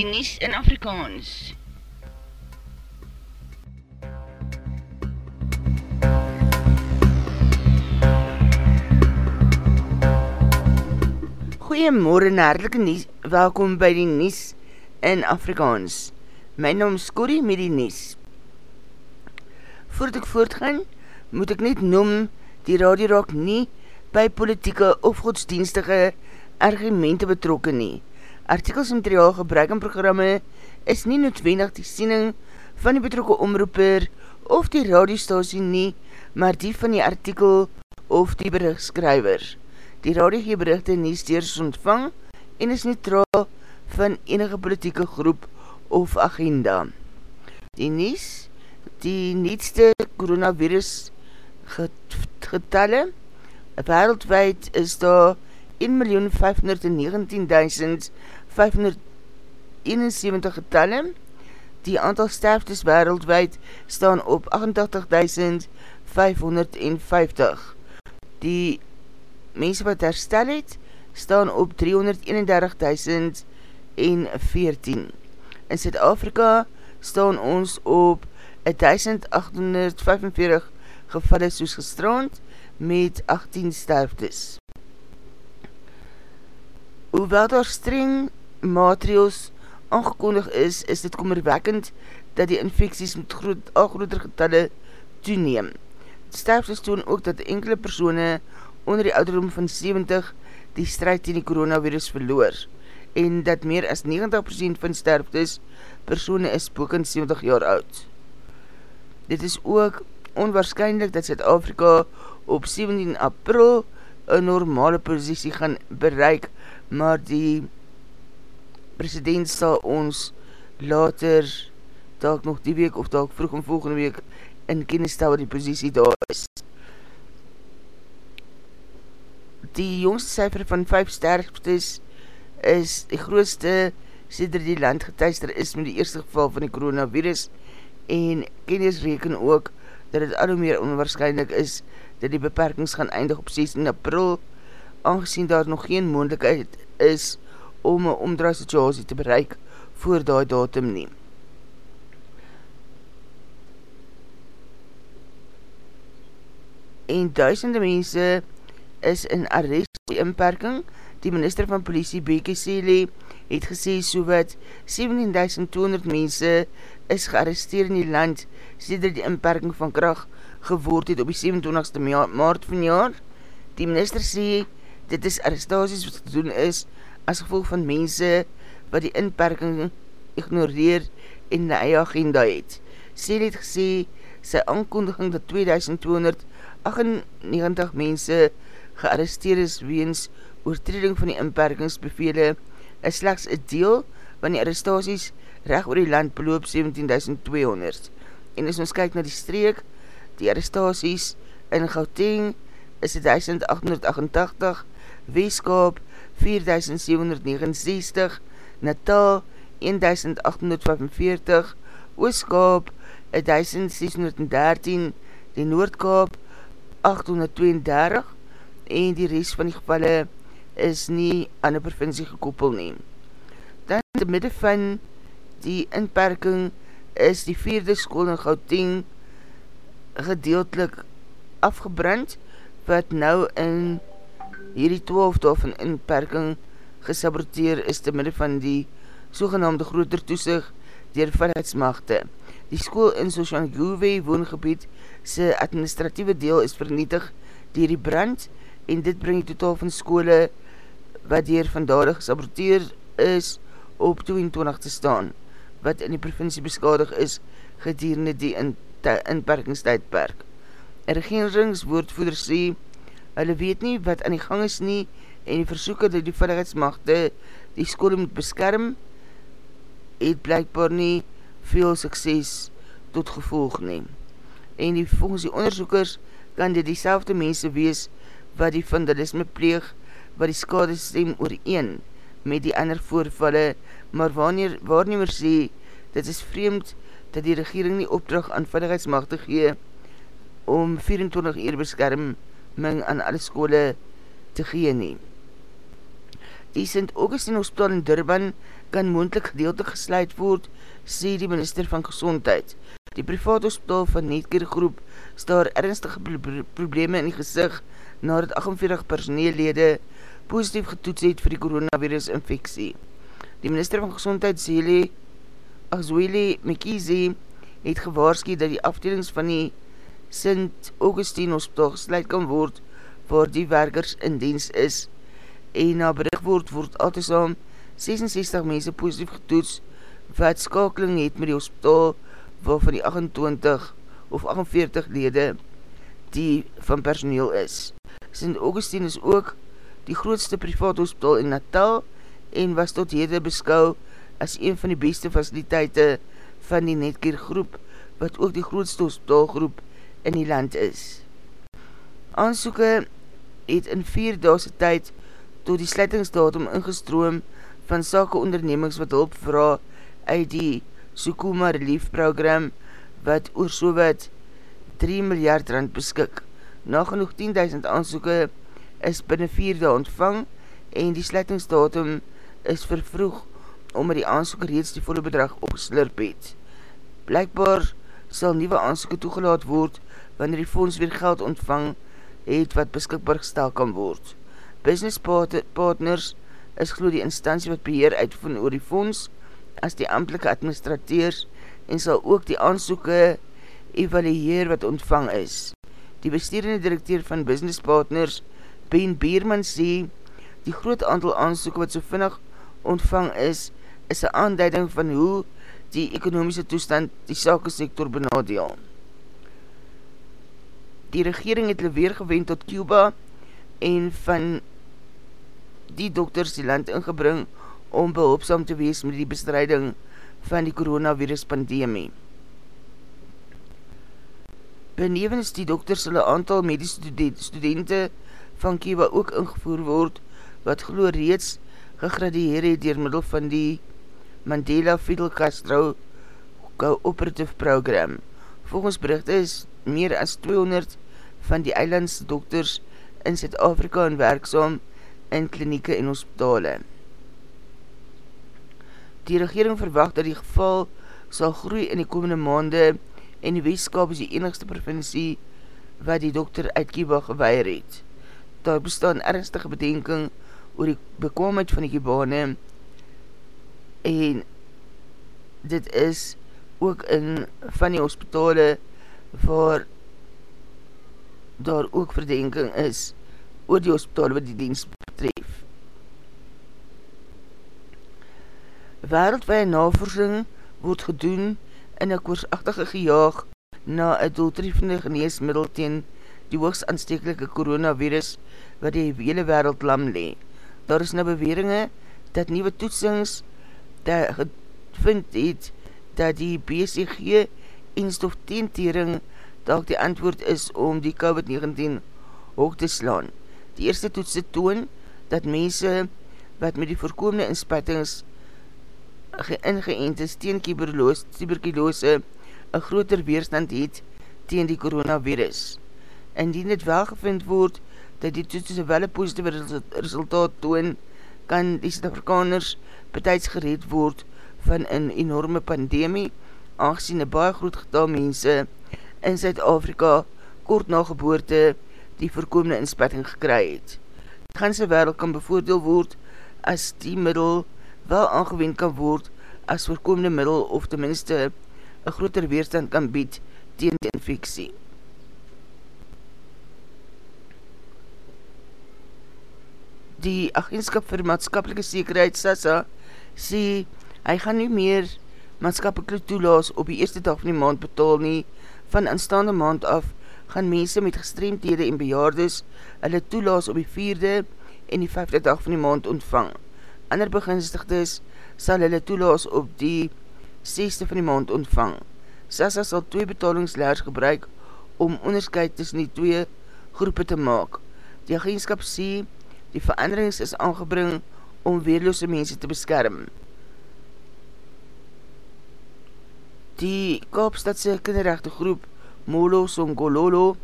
die Nies in Afrikaans. Goeiemorgen en hartelike Nies, welkom by die Nies in Afrikaans. My naam is Corrie met die Nies. Voordat ek voortgaan, moet ek net noem die radio raak nie by politieke of godsdienstige argumente betrokken nie. Artikels en materiaal gebruik in programme is nie noodwendig die siening van die betrokke omroeper of die radiostasie nie, maar die van die artikel of die berichtskrywer. Die radio gee berichte nie steers ontvang en is neutraal van enige politieke groep of agenda. Die nies, die nietste coronavirus getalle, wereldwijd is daar 1.519.571 getalle. Die aantal sterftes wereldwijd staan op 88.550. Die mense wat herstel het, staan op 331.014. In Zuid-Afrika staan ons op 1845 gevalle soos gestrand met 18 sterftes. Hoewel daar streng maatregels aangekondig is, is dit kommerwekkend dat die infecties met groot, al groter getalle toeneem. Sterftes toon ook dat enkele persone onder die ouderdom van 70 die strijd tegen die coronavirus verloor en dat meer as 90% van sterftes persone is boeken 70 jaar oud. Dit is ook onwaarschijnlijk dat Zuid-Afrika op 17 april een normale positie gaan bereik, maar die president sal ons later dalk nog die week of dalk vroeg om volgende week in kennis stel wat die positie daar is. Die jongste cijfer van 5 sterftes is die grootste sêder die land getuister is met die eerste geval van die coronavirus en kennis reken ook dat het al meer onwaarschijnlijk is dat die beperkings gaan eindig op 16 april, aangezien daar nog geen moendlikheid is om een omdraai situasie te bereik voor die datum neem. En duisende mense is in arrest die inperking. Die minister van politie Beke Sele het gesê so wat 17.200 mense is gearresteer in die land sêder die inperking van kracht geword het op die 27ste maart van jaar. Die minister sê, dit is arrestaties wat gedoen is as gevolg van mense wat die inperking ignoreer en die eie agenda het. Sê het gesê, sy aankondiging dat 2298 mense gearresteer is weens oortreding van die inperkingsbevele is slechts een deel van die arrestaties recht oor die land beloop 17.200. En as ons kyk na die streek, die arrestaties in Gauteng is 1888, Weeskap 4769, Natal 1845, Ooskap 1613, die Noordkap 832 en die rest van die gevalle is nie aan die provincie gekoppel neem. Dan die midde van die inperking is die vierde school in Gauteng gedeeltelik afgebrand, wat nou in hierdie 12 daal van inperking gesaboteer is te midde van die sogenaamde groter toesig dier veiligheidsmachte. Die school in Soshanguwe woongebied sy administratieve deel is vernietig dier die brand en dit bring die totaal van skole wat dier vandaag gesaboteer is op 22 te staan, wat in die provincie beskadig is gedierende die in inperkingstijdperk. Een regeringswoordvoeder sê, hulle weet nie wat aan die gang is nie en die versoeken dat die veiligheidsmachte die skole moet beskerm, het blijkbaar nie veel sukses tot gevolg neem. En die, volgens die onderzoekers kan dit die selfde mense wees wat die vandalisme pleeg, wat die skade stem oor een met die ander voorvalle, maar wanneer, waar nie meer sê, dit is vreemd dat die regering nie opdracht aan veiligheidsmachte gee om 24 uur beskerming aan alle skole te gee nie. Die St. Augustine Hospital in Durban kan moendlik gedeeltig gesluit word, sê die minister van Gezondheid. Die privaat hospital van Netkeer groep staar ernstige probleme in die gezicht nadat 48 personeellede positief getoets het vir die coronavirus infectie. Die minister van Gezondheid Zele Azwele Mekize het gewaarski dat die afdelings van die St. Augustine Hospital gesluit kan word waar die werkers in diens is en na bericht word, word altesaam 66 mense positief getoets wat skakeling het met die hospitaal waarvan die 28 of 48 lede die van personeel is. St. Augustine is ook die grootste privaat hospitaal in Natal en was tot hede beskou as een van die beste faciliteite van die Netkeer groep wat ook die grootste hospitaalgroep in die land is. Aansoeke het in vier daagse tyd tot die sluitingsdatum ingestroom van sake ondernemings wat hulp vraag uit die Sukuma Relief Program wat oor so wat 3 miljard rand beskik. Na genoeg 10.000 aansoeke is binnen 4 dae ontvang en die sluitingsdatum is vervroeg omdat die aansoeke reeds die volle bedrag opgeslurp het. Blijkbaar sal nieuwe aansoeke toegelaat word wanneer die fonds weer geld ontvang het wat beskikbaar gestel kan word. Business partners is geloof die instantie wat beheer uitvoen oor die fonds as die amtelike administrateurs en sal ook die aansoeke evalueer wat ontvang is. Die bestuurende directeur van Business Partners, Ben Beerman, sê die groot aantal aansoeke wat so vinnig ontvang is, is een aanduiding van hoe die ekonomiese toestand die sakesektor benadeel. Die regering het leweer gewend tot Cuba en van die dokters die land ingebring om behulpzaam te wees met die bestrijding van die coronavirus pandemie. Benevens die dokters sal een aantal medische studenten van Kiwa ook ingevoer word, wat geloo reeds gegradieer het dier middel van die Mandela Fidel Castro Cooperative Program. Volgens bericht is meer as 200 van die eilandse dokters in Zuid-Afrika en werkzaam in klinieke en hospitale. Die regering verwacht dat die geval sal groei in die komende maande en die weeskap is die enigste provincie wat die dokter uit Kiba gewaar het. Daar bestaan ernstige bedenking oor die bekwaamheid van die Kibane en dit is ook in van die hospitale waar daar ook verdenking is oor die hospitaal wat die dienst betref. Wereldwee navorsing word gedoen in een koorsachtige gejaag na een doeltreffende geneesmiddel teen die hoogst aanstekelike coronavirus wat die hele wereld lam lee. Daar is nou beweringe dat nieuwe toetsings dat gevind het dat die BCG en stofteentering dat die antwoord is om die COVID-19 hoog te slaan. Die eerste toetse toon dat mense wat met die voorkomende inspettings geingeënt is teen tuberkulose een groter weerstand het teen die coronavirus. Indien het wel gevind word dat die toetse wel een positieve resultaat toon, kan die Suid-Afrikaners betijds gereed word van een enorme pandemie, aangezien een baie groot getal mense in Zuid-Afrika kort na geboorte die voorkomende inspetting gekry het. Die ganse wereld kan bevoordeel word as die middel wel aangewend kan word as voorkomende middel of tenminste een groter weerstand kan bied tegen die infectie. Die agentskap vir maatskapelike zekerheid SASA sê hy gaan nie meer maatskapelike toelaas op die eerste dag van die maand betaal nie Van aanstaande maand af gaan mense met gestreemdhede en bejaardes hulle toelaas op die vierde en die vijfde dag van die maand ontvang. Ander beginstigdes sal hulle toelaas op die zesde van die maand ontvang. Sasa sal twee betalingsleers gebruik om onderscheid tussen die twee groepe te maak. Die agentskap sê die veranderings is aangebring om weerloose mense te beskerm. Die Kaapstadse kinderrechte groep Molo Songololo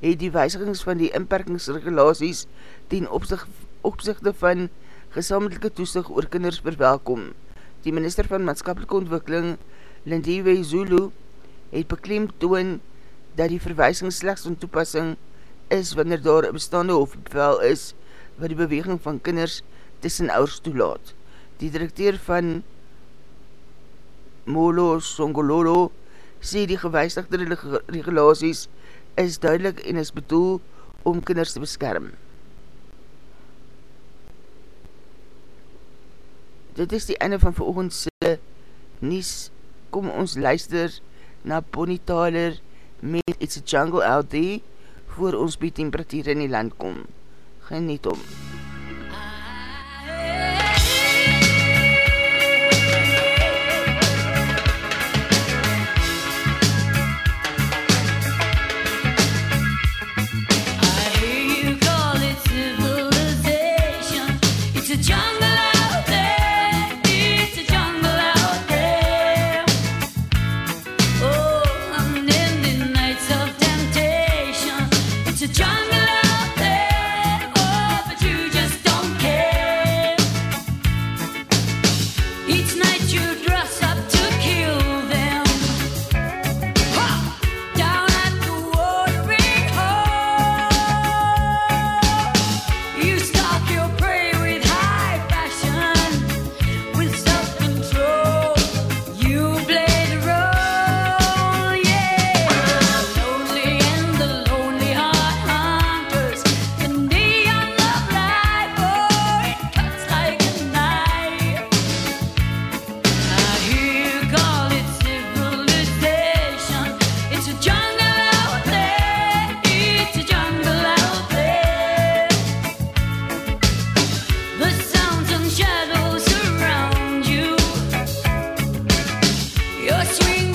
het die wijzigings van die inperkingsregulaties ten opzicht, opzichte van gesamelike toestig oor kinders verwelkom. Die minister van maatskapelike ontwikkeling, Lindiwe Zulu, het bekleem toon dat die verwijsing slechts van toepassing is wanneer daar een bestaande hoofdbevel is wat die beweging van kinders tussen ouders toelaat. Die directeur van Molo Songololo sê die gewijstigde regulaties is duidelik en is bedoel om kinders te beskerm. Dit is die einde van veroogendse nies. Kom ons luister na Bonnie Tyler met It's a Jungle Out There voor ons by temperatuur in die land kom. Geniet om. jungle sweet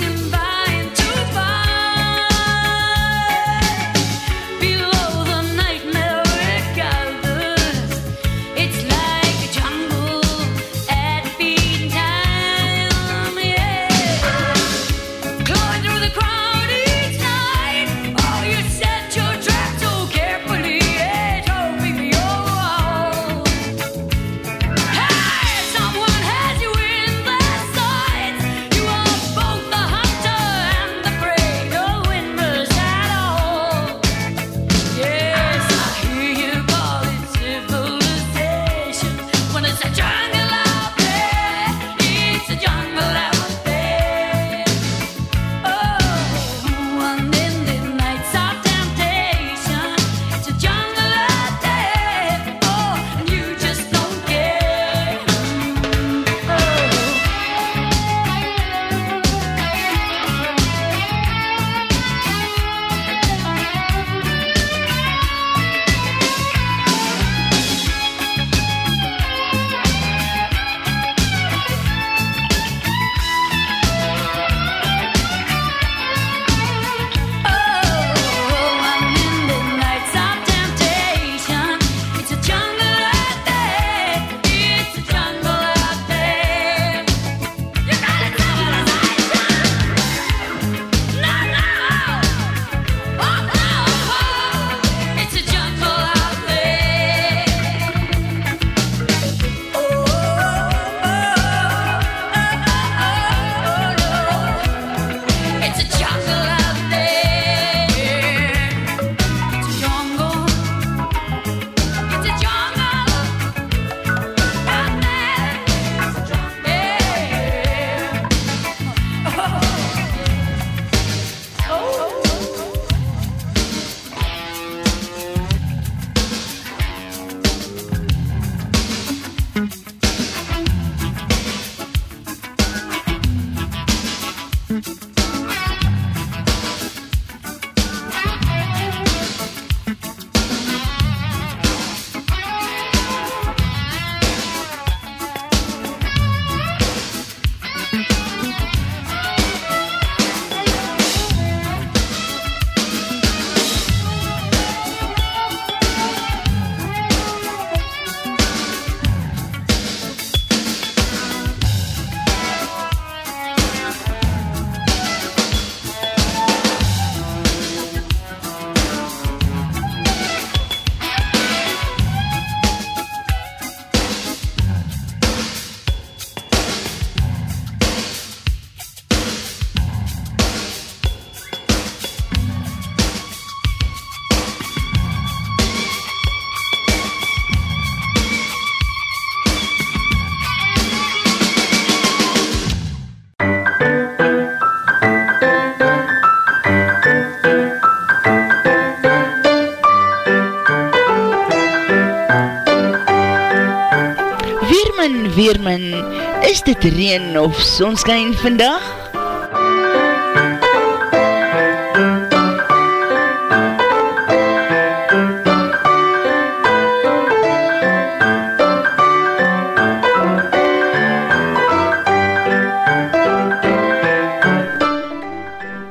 dit reen of sonskijn vandag?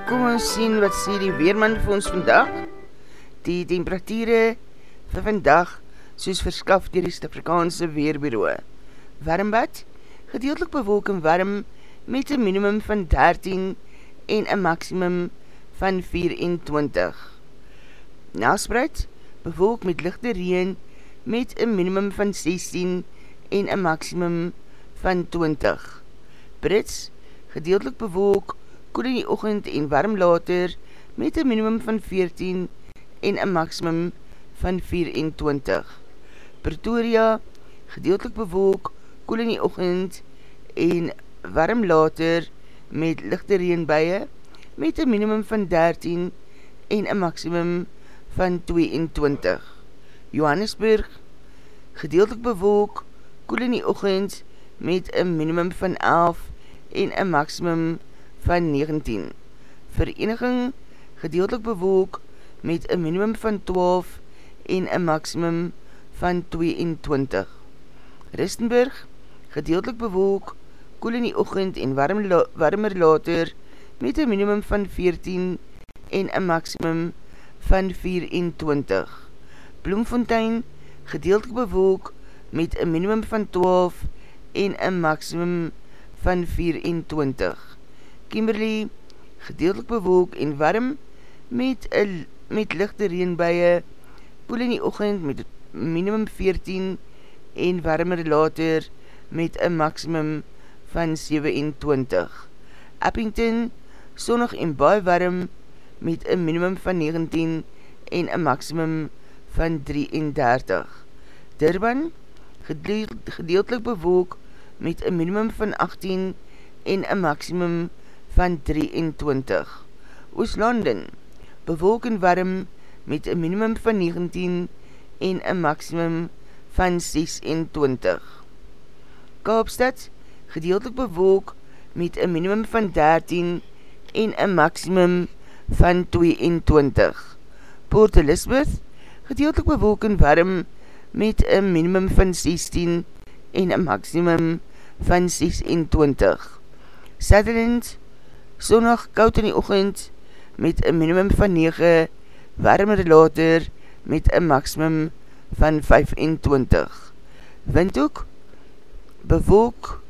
Kom ons sien wat sê die Weerman vir ons vandag. Die temperatuurde vir vandag soos verskaf dier die Stafrikaanse Weerbureau. Warmbad, gedeeltelik bewolk en warm met een minimum van 13 en een maximum van 24. Naspreid, bewolk met lichte reen met een minimum van 16 en een maximum van 20. Brits, gedeeltelik bewolk, koel in die ochend en warm later met een minimum van 14 en een maximum van 24. Pretoria, gedeeltelik bewolk, koel in die ochend en warm later met lichte reenbuie met een minimum van 13 en een maximum van 22. Johannesburg, gedeeltelik bewolk, koel in die ochend met een minimum van 11 en een maximum van 19. Vereniging, gedeeltelik bewolk met een minimum van 12 en een maximum van 22. Ristenburg, gedeeltelik bewolk, koel in die ochend en warm la, warmer later met een minimum van 14 en een maximum van 24. Bloemfontein, gedeeltelik bewolk met een minimum van 12 en een maximum van 24. Kimberley, gedeeltelik bewolk en warm met, een, met lichte reenbuie, poel in die ochend met minimum 14 en warmer later met een maximum van 27. Appington, sonnig en baie warm met een minimum van 19 en een maximum van 33. Durban, gedeeltelik bewolk met een minimum van 18 en een maximum van 23. Ooslanden, bewolk en warm met een minimum van 19 en een maximum van 26. Kaapstad, gedeeltelik bewolk met een minimum van 13 en een maximum van 22. Port Elizabeth, gedeeltelik bewolk en warm met een minimum van 16 en een maximum van 26. Sutherland, sondag koud in die ochend met een minimum van 9, warmer later met een maximum van 25. Windhoek, bewolk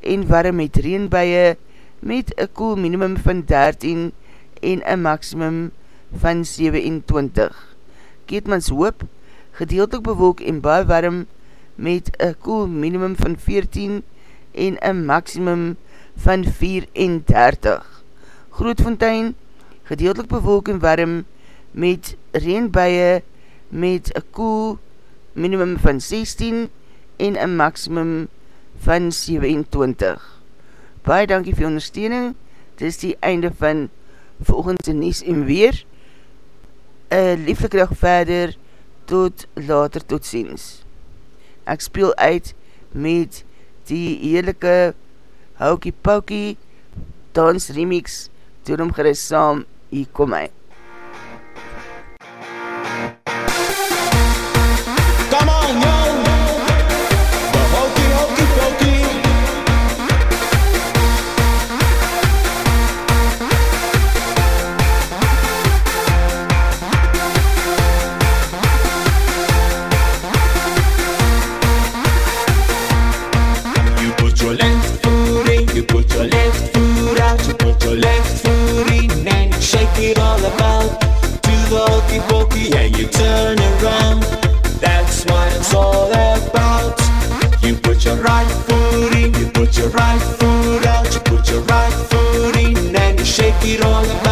en warm met reenbuie met een koel minimum van 13 en een maximum van 27. Keetmans hoop, gedeeltelik bewolk en baie warm met een koel minimum van 14 en een maximum van 34. Grootfontein, gedeeltelik bewolk en warm met reenbuie met een koel minimum van 16 en een maximum van 27. Baie dankie vir ondersteuning. Dit is die einde van volgende Nies en Weer. Een lieflike dag verder, tot later, tot ziens. Ek speel uit met die heerlijke Houkie Paukie Dans Remix, doen hom gerust saam, hier kom hy. and you turn around. That's what it's all about. You put your right foot in, you put your right foot out, you put your right foot in and you shake it all around.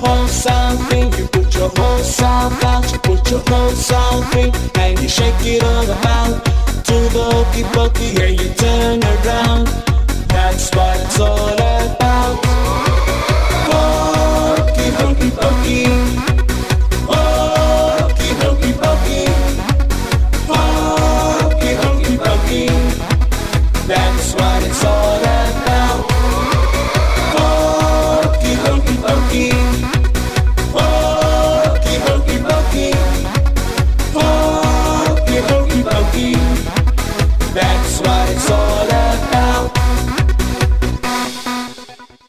whole self in, you put your whole self out, you put your whole self in, and you shake it all about to the hokey pokey and you turn around. That's what it's all about. Hokey, hokey, pokey.